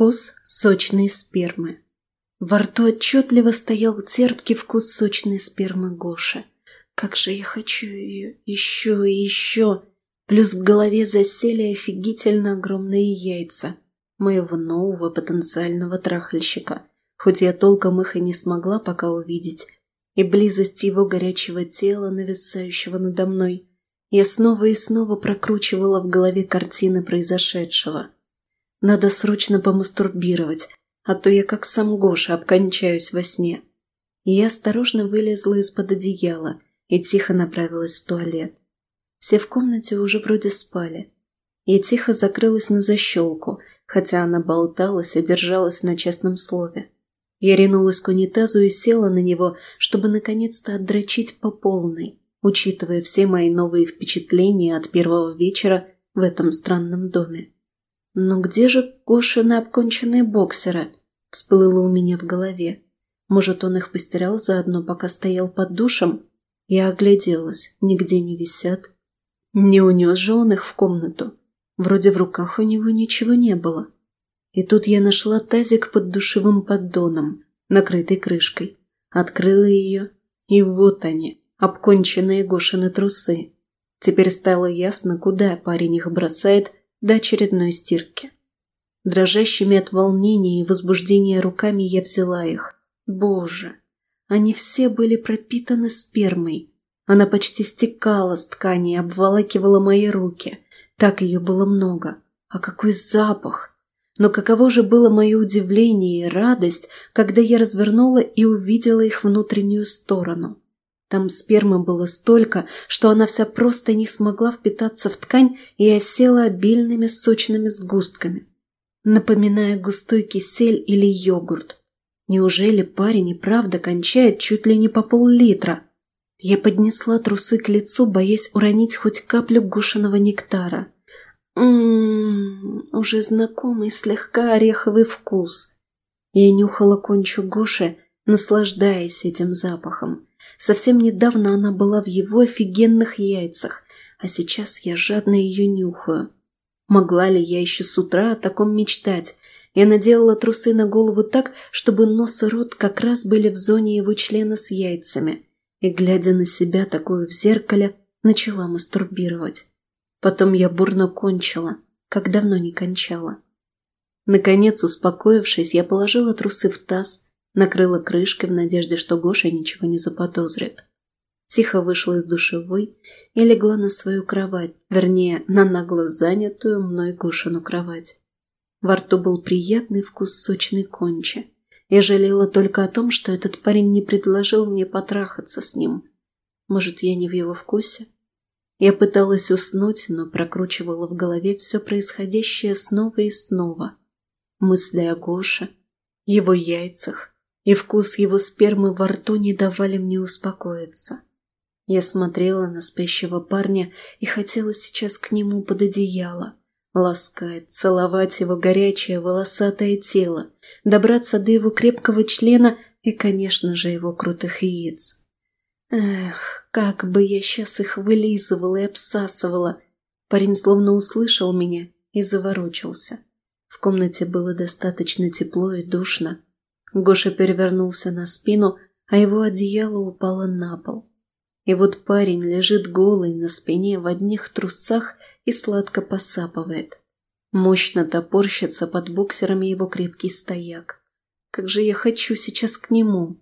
Вкус сочной спермы. Во рту отчетливо стоял терпкий вкус сочной спермы Гоши. Как же я хочу ее еще и еще. Плюс в голове засели офигительно огромные яйца моего нового потенциального трахальщика. Хоть я толком их и не смогла пока увидеть. И близость его горячего тела, нависающего надо мной. Я снова и снова прокручивала в голове картины произошедшего. Надо срочно помастурбировать, а то я как сам Гоша обкончаюсь во сне. И я осторожно вылезла из-под одеяла и тихо направилась в туалет. Все в комнате уже вроде спали. Я тихо закрылась на защелку, хотя она болталась и держалась на честном слове. Я ринулась к унитазу и села на него, чтобы наконец-то отдрочить по полной, учитывая все мои новые впечатления от первого вечера в этом странном доме. «Но где же Гошины обконченные боксеры?» – всплыло у меня в голове. Может, он их постирал заодно, пока стоял под душем? Я огляделась, нигде не висят. Не унес же он их в комнату. Вроде в руках у него ничего не было. И тут я нашла тазик под душевым поддоном, накрытый крышкой. Открыла ее, и вот они, обконченные Гошины трусы. Теперь стало ясно, куда парень их бросает до очередной стирки. Дрожащими от волнения и возбуждения руками я взяла их. Боже, они все были пропитаны спермой. Она почти стекала с ткани и обволакивала мои руки. Так ее было много. А какой запах! Но каково же было мое удивление и радость, когда я развернула и увидела их внутреннюю сторону. Там спермы было столько, что она вся просто не смогла впитаться в ткань и осела обильными сочными сгустками, напоминая густой кисель или йогурт. Неужели парень и правда кончает чуть ли не по пол-литра? Я поднесла трусы к лицу, боясь уронить хоть каплю гушеного нектара. Ммм, уже знакомый слегка ореховый вкус. Я нюхала кончу Гоши, наслаждаясь этим запахом. Совсем недавно она была в его офигенных яйцах, а сейчас я жадно ее нюхаю. Могла ли я еще с утра о таком мечтать? Я наделала трусы на голову так, чтобы нос и рот как раз были в зоне его члена с яйцами. И, глядя на себя такую в зеркале, начала мастурбировать. Потом я бурно кончила, как давно не кончала. Наконец, успокоившись, я положила трусы в таз, накрыла крышкой в надежде, что Гоша ничего не заподозрит. Тихо вышла из душевой и легла на свою кровать, вернее, на нагло занятую мной Гошину кровать. Во рту был приятный вкус сочной кончи. Я жалела только о том, что этот парень не предложил мне потрахаться с ним. Может, я не в его вкусе? Я пыталась уснуть, но прокручивала в голове все происходящее снова и снова. Мысли о Гоше, его яйцах, и вкус его спермы во рту не давали мне успокоиться. Я смотрела на спящего парня и хотела сейчас к нему под одеяло, ласкать, целовать его горячее волосатое тело, добраться до его крепкого члена и, конечно же, его крутых яиц. Эх, как бы я сейчас их вылизывала и обсасывала. Парень словно услышал меня и заворочился. В комнате было достаточно тепло и душно. Гоша перевернулся на спину, а его одеяло упало на пол. И вот парень лежит голый на спине в одних трусах и сладко посапывает. Мощно топорщится под боксерами его крепкий стояк. Как же я хочу сейчас к нему.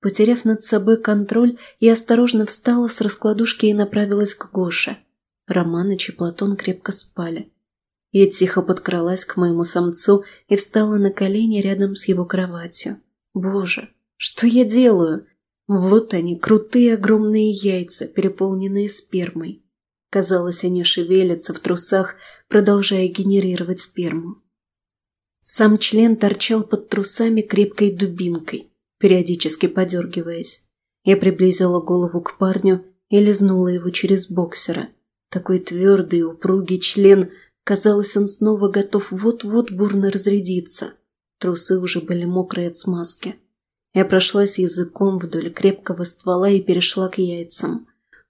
Потеряв над собой контроль, я осторожно встала с раскладушки и направилась к Гоше. Романыч и Платон крепко спали. Я тихо подкралась к моему самцу и встала на колени рядом с его кроватью. Боже, что я делаю? Вот они, крутые огромные яйца, переполненные спермой. Казалось, они шевелятся в трусах, продолжая генерировать сперму. Сам член торчал под трусами крепкой дубинкой, периодически подергиваясь. Я приблизила голову к парню и лизнула его через боксера. Такой твердый, упругий член Казалось, он снова готов вот-вот бурно разрядиться. Трусы уже были мокрые от смазки. Я прошлась языком вдоль крепкого ствола и перешла к яйцам.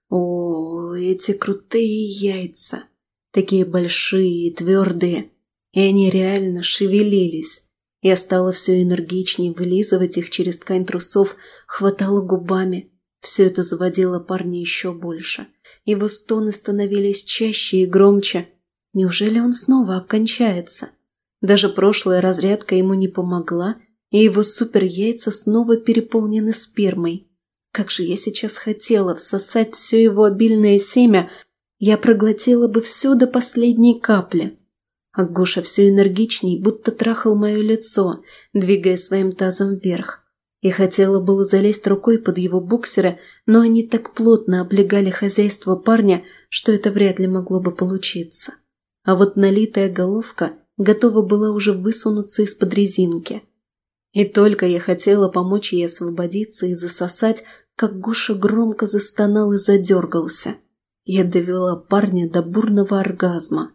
О, эти крутые яйца! Такие большие и твердые. и они реально шевелились. Я стала все энергичнее вылизывать их через ткань трусов, хватала губами. Все это заводило парня еще больше. Его стоны становились чаще и громче. Неужели он снова окончается? Даже прошлая разрядка ему не помогла, и его суперяйца снова переполнены спермой. Как же я сейчас хотела всосать все его обильное семя, я проглотила бы все до последней капли. А Гоша все энергичней, будто трахал мое лицо, двигая своим тазом вверх. И хотела было залезть рукой под его буксеры, но они так плотно облегали хозяйство парня, что это вряд ли могло бы получиться. А вот налитая головка готова была уже высунуться из-под резинки. И только я хотела помочь ей освободиться и засосать, как Гоша громко застонал и задергался. Я довела парня до бурного оргазма.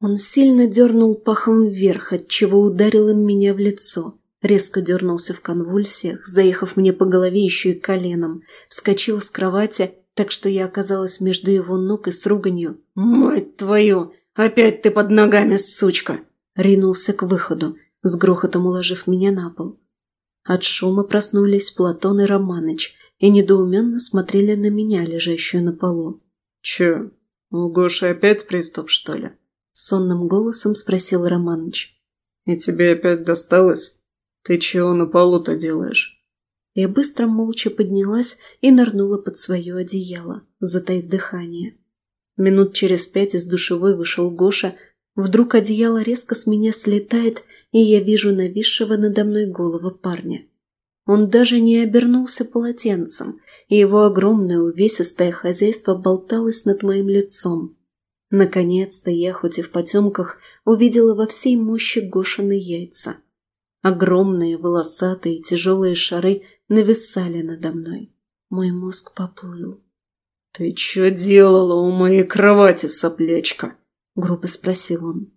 Он сильно дернул пахом вверх, отчего ударил им меня в лицо. Резко дернулся в конвульсиях, заехав мне по голове еще и коленом. Вскочил с кровати, так что я оказалась между его ног и с руганью. «Мать твою! Опять ты под ногами, сучка!» Ринулся к выходу, с грохотом уложив меня на пол. От шума проснулись Платон и Романыч и недоуменно смотрели на меня, лежащую на полу. «Че, у Гоши опять приступ, что ли?» Сонным голосом спросил Романыч. «И тебе опять досталось? Ты чего на полу-то делаешь?» Я быстро молча поднялась и нырнула под свое одеяло, затаив дыхание. Минут через пять из душевой вышел Гоша. Вдруг одеяло резко с меня слетает, и я вижу нависшего надо мной голову парня. Он даже не обернулся полотенцем, и его огромное увесистое хозяйство болталось над моим лицом. Наконец-то я, хоть и в потемках, увидела во всей мощи Гошины яйца. Огромные, волосатые, тяжелые шары нависали надо мной. Мой мозг поплыл. «Ты что делала у моей кровати, соплячка?» — грубо спросил он.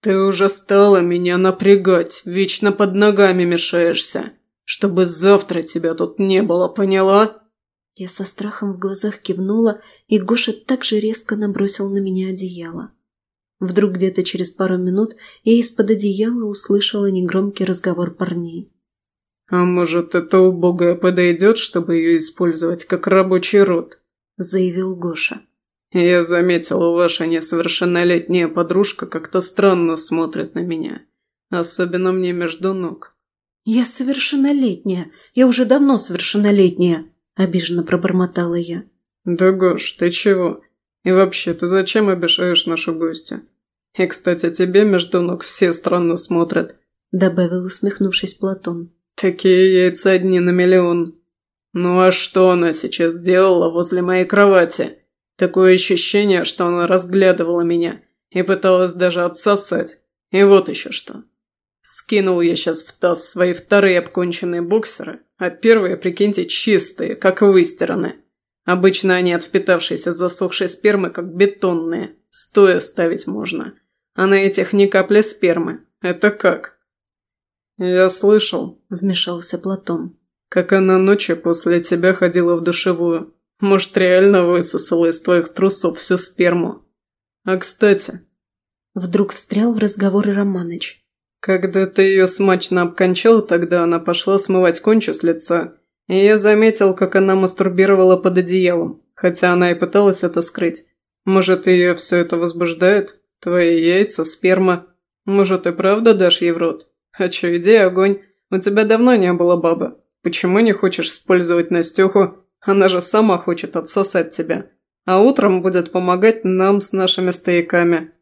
«Ты уже стала меня напрягать, вечно под ногами мешаешься, чтобы завтра тебя тут не было, поняла?» Я со страхом в глазах кивнула, и Гоша также резко набросил на меня одеяло. Вдруг где-то через пару минут я из-под одеяла услышала негромкий разговор парней. «А может, эта убогая подойдет, чтобы ее использовать как рабочий род?» – заявил Гоша. «Я заметила, ваша несовершеннолетняя подружка как-то странно смотрит на меня. Особенно мне между ног». «Я совершеннолетняя. Я уже давно совершеннолетняя», – обиженно пробормотала я. «Да, Гош, ты чего? И вообще, ты зачем обижаешь нашу гостью? И, кстати, тебе между ног все странно смотрят», – добавил, усмехнувшись Платон. «Такие яйца одни на миллион. Ну а что она сейчас делала возле моей кровати? Такое ощущение, что она разглядывала меня и пыталась даже отсосать. И вот еще что. Скинул я сейчас в таз свои вторые обконченные боксеры, а первые, прикиньте, чистые, как выстираны. Обычно они от впитавшейся засохшей спермы, как бетонные, стоя ставить можно. А на этих ни капли спермы. Это как? «Я слышал», – вмешался Платон, – «как она ночью после тебя ходила в душевую. Может, реально высосала из твоих трусов всю сперму. А кстати...» Вдруг встрял в разговор Романыч. Когда ты ее смачно обкончал, тогда она пошла смывать кончу с лица, и я заметил, как она мастурбировала под одеялом, хотя она и пыталась это скрыть. Может, ее все это возбуждает? Твои яйца, сперма. Может, и правда дашь ей в рот? А че, иди огонь. У тебя давно не было бабы. Почему не хочешь использовать Настюху? Она же сама хочет отсосать тебя. А утром будет помогать нам с нашими стояками.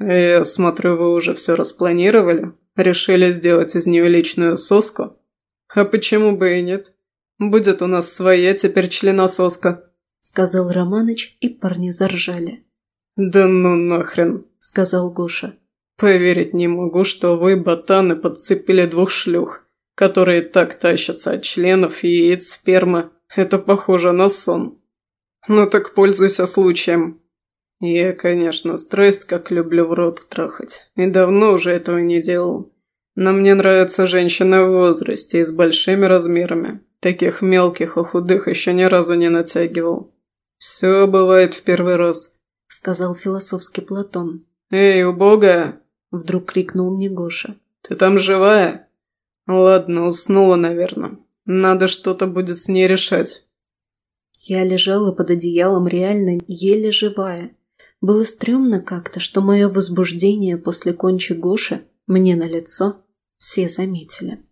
«Я смотрю, вы уже все распланировали? Решили сделать из нее личную соску? А почему бы и нет? Будет у нас своя теперь членососка», – сказал Романыч, и парни заржали. «Да ну нахрен», – сказал Гоша. «Поверить не могу, что вы, ботаны, подцепили двух шлюх, которые так тащатся от членов, яиц, спермы. Это похоже на сон. Ну так пользуйся случаем. Я, конечно, страсть как люблю в рот трахать, и давно уже этого не делал. Но мне нравятся женщины в возрасте и с большими размерами. Таких мелких и худых еще ни разу не натягивал. Все бывает в первый раз, сказал философский Платон. «Эй, убогая!» – вдруг крикнул мне Гоша. «Ты там живая?» «Ладно, уснула, наверное. Надо что-то будет с ней решать». Я лежала под одеялом реально еле живая. Было стрёмно как-то, что мое возбуждение после кончи Гоши мне на лицо все заметили.